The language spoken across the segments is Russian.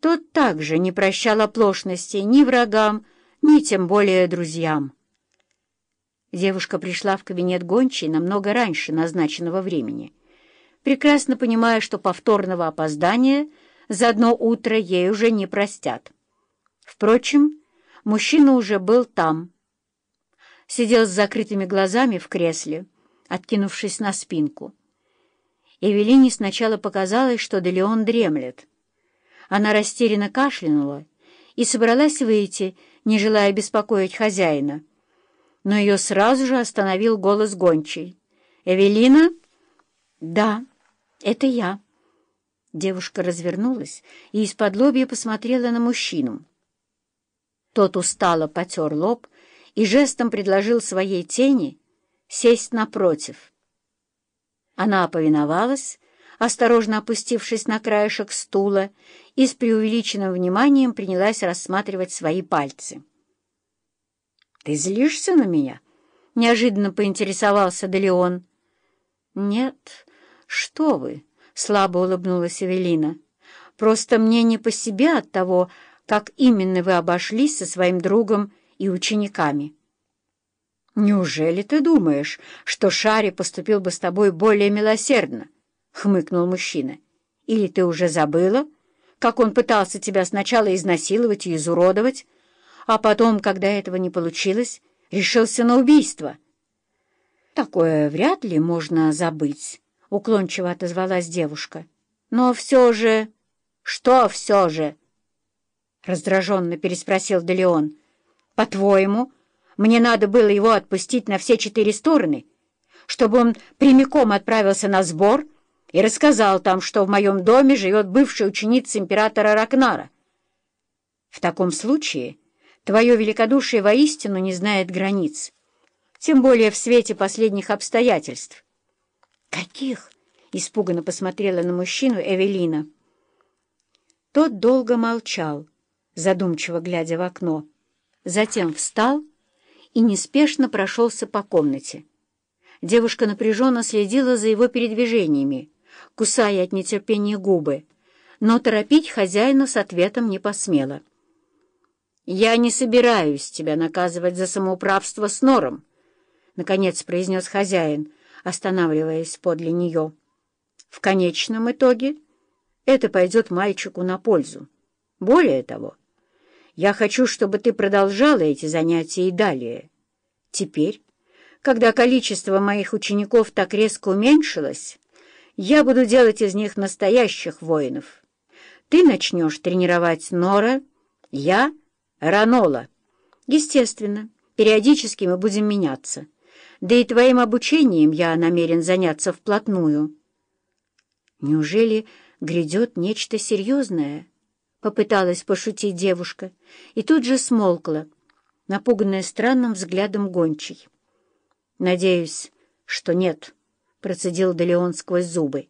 Тот также не прощал оплошности ни врагам, ни тем более друзьям. Девушка пришла в кабинет гончей намного раньше назначенного времени, прекрасно понимая, что повторного опоздания за одно утро ей уже не простят. Впрочем, мужчина уже был там. Сидел с закрытыми глазами в кресле, откинувшись на спинку. Эвелине сначала показалось, что Делеон дремлет. Она растерянно кашлянула и собралась выйти, не желая беспокоить хозяина. Но ее сразу же остановил голос гончей. «Эвелина?» «Да, это я». Девушка развернулась и из-под лобья посмотрела на мужчину. Тот устало потер лоб и жестом предложил своей тени сесть напротив. Она повиновалась, осторожно опустившись на краешек стула, и с преувеличенным вниманием принялась рассматривать свои пальцы. «Ты злишься на меня?» — неожиданно поинтересовался Делеон. «Нет, что вы!» — слабо улыбнулась Эвелина. «Просто мне не по себе от того, как именно вы обошлись со своим другом и учениками». «Неужели ты думаешь, что Шари поступил бы с тобой более милосердно?» — хмыкнул мужчина. «Или ты уже забыла, как он пытался тебя сначала изнасиловать и изуродовать, а потом, когда этого не получилось, решился на убийство?» «Такое вряд ли можно забыть», — уклончиво отозвалась девушка. «Но все же...» «Что все же?» — раздраженно переспросил Делеон. «По-твоему...» Мне надо было его отпустить на все четыре стороны, чтобы он прямиком отправился на сбор и рассказал там, что в моем доме живет бывшая ученица императора Ракнара. В таком случае твое великодушие воистину не знает границ, тем более в свете последних обстоятельств. «Каких?» — испуганно посмотрела на мужчину Эвелина. Тот долго молчал, задумчиво глядя в окно. Затем встал и неспешно прошелся по комнате. Девушка напряженно следила за его передвижениями, кусая от нетерпения губы, но торопить хозяина с ответом не посмела. «Я не собираюсь тебя наказывать за самоуправство с нором», — наконец произнес хозяин, останавливаясь подле нее. «В конечном итоге это пойдет мальчику на пользу. Более того, я хочу, чтобы ты продолжала эти занятия и далее. Теперь, когда количество моих учеников так резко уменьшилось, я буду делать из них настоящих воинов. Ты начнешь тренировать Нора, я — Ранола. Естественно, периодически мы будем меняться. Да и твоим обучением я намерен заняться вплотную. Неужели грядет нечто серьезное? Попыталась пошутить девушка и тут же смолкла, напуганная странным взглядом гончей. «Надеюсь, что нет», — процедил Делеон сквозь зубы.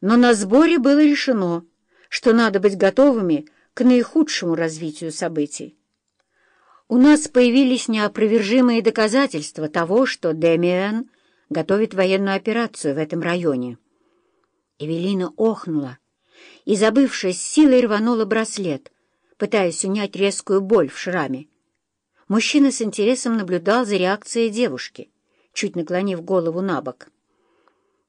«Но на сборе было решено, что надо быть готовыми к наихудшему развитию событий. У нас появились неопровержимые доказательства того, что Демиан готовит военную операцию в этом районе». Эвелина охнула и, забывшись, силой рванула браслет, пытаясь унять резкую боль в шраме. Мужчина с интересом наблюдал за реакцией девушки, чуть наклонив голову на бок.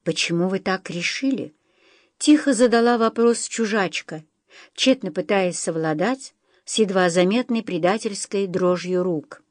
«Почему вы так решили?» — тихо задала вопрос чужачка, тщетно пытаясь совладать с едва заметной предательской дрожью рук.